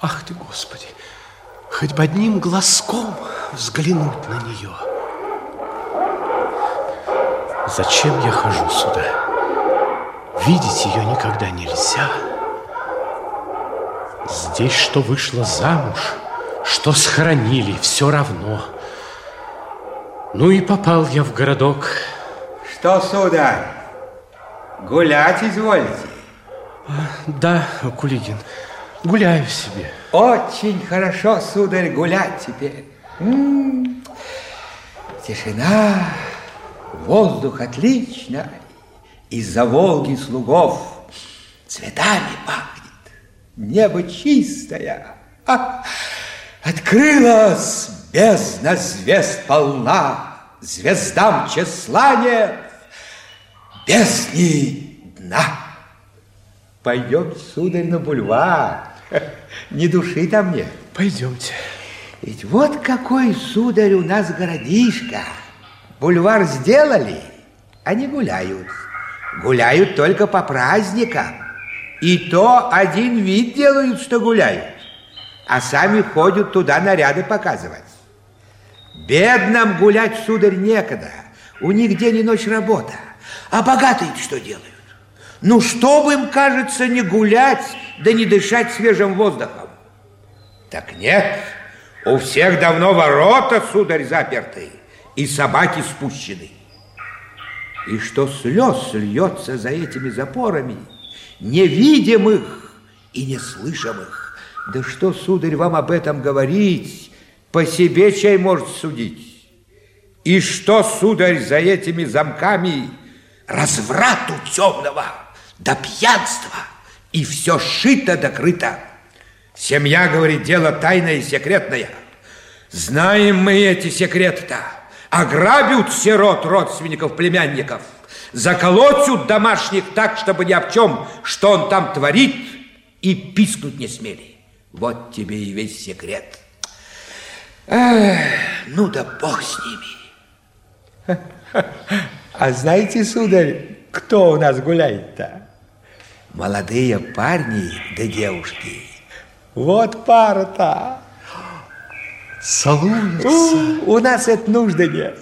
Ах ты, Господи, хоть бы одним глазком взглянуть на нее. Зачем я хожу сюда? Видеть ее никогда нельзя. Здесь что вышло замуж, что схоронили, все равно. Ну и попал я в городок. Что, сударь, гулять изволите? Да, Кулигин, гуляю себе. Очень хорошо, сударь, гулять теперь. М -м -м. Тишина, воздух отлично. Из-за Волги слугов цветами пахнет. Небо чистое. А, открылась бездна звезд полна. Звездам числа нет, бездни дна. Пойдем, сударь, на бульвар. Не души там нет. Пойдемте. Ведь вот какой, сударь, у нас городишко. Бульвар сделали, они гуляют. Гуляют только по праздникам. И то один вид делают, что гуляют. А сами ходят туда наряды показывать. Бедным гулять, сударь, некогда. У них день и ночь работа. А богатые что делают? Ну, что им, кажется, не гулять, да не дышать свежим воздухом? Так нет, у всех давно ворота, сударь, заперты, и собаки спущены. И что слез льется за этими запорами, невидимых и неслышимых. Да что, сударь, вам об этом говорить, по себе чай может судить. И что, сударь, за этими замками разврату темного, до пьянства, и все шито докрыто. Семья, говорит, дело тайное и секретное. Знаем мы эти секреты-то. Ограбят сирот родственников, племянников. Заколотят домашних так, чтобы ни об чем, что он там творит, и пискнуть не смели. Вот тебе и весь секрет. Эх, ну да бог с ними. А знаете, сударь, кто у нас гуляет-то? Молодые парни да девушки. Вот пара-то. Целуются. У, у нас это нужды нет.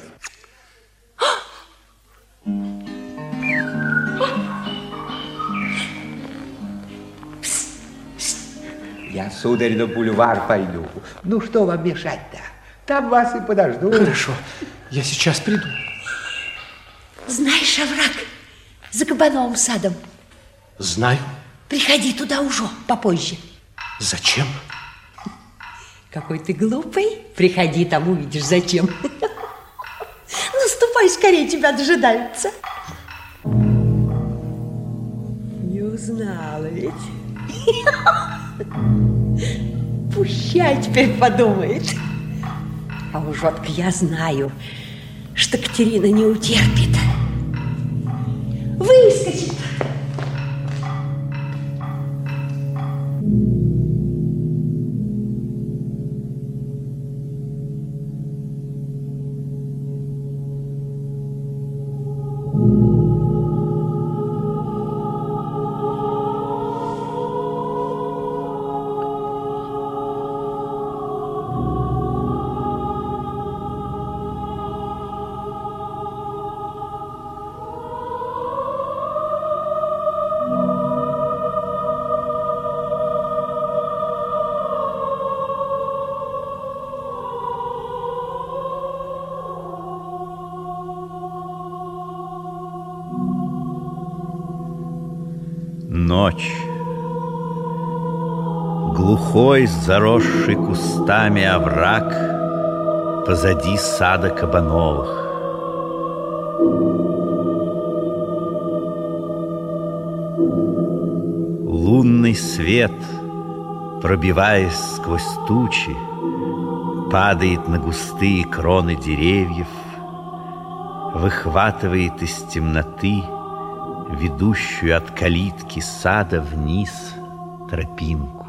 Я, сударь, на бульвар пойду. Ну, что вам мешать-то? Там вас и подожду. Хорошо, я сейчас приду. Знаешь, овраг за кабановым садом? Знаю. Приходи туда уже попозже. Зачем? Какой ты глупый. Приходи, там увидишь, зачем. Ну, ступай скорее, тебя дожидаются. Не узнала ведь. Пущай теперь подумает. А уж вот я знаю, что Катерина не утерпит. Выскочит. Ночь. Глухой, заросший кустами овраг Позади сада Кабановых. Лунный свет, пробиваясь сквозь тучи, Падает на густые кроны деревьев, Выхватывает из темноты Ведущую от калитки сада вниз тропинку.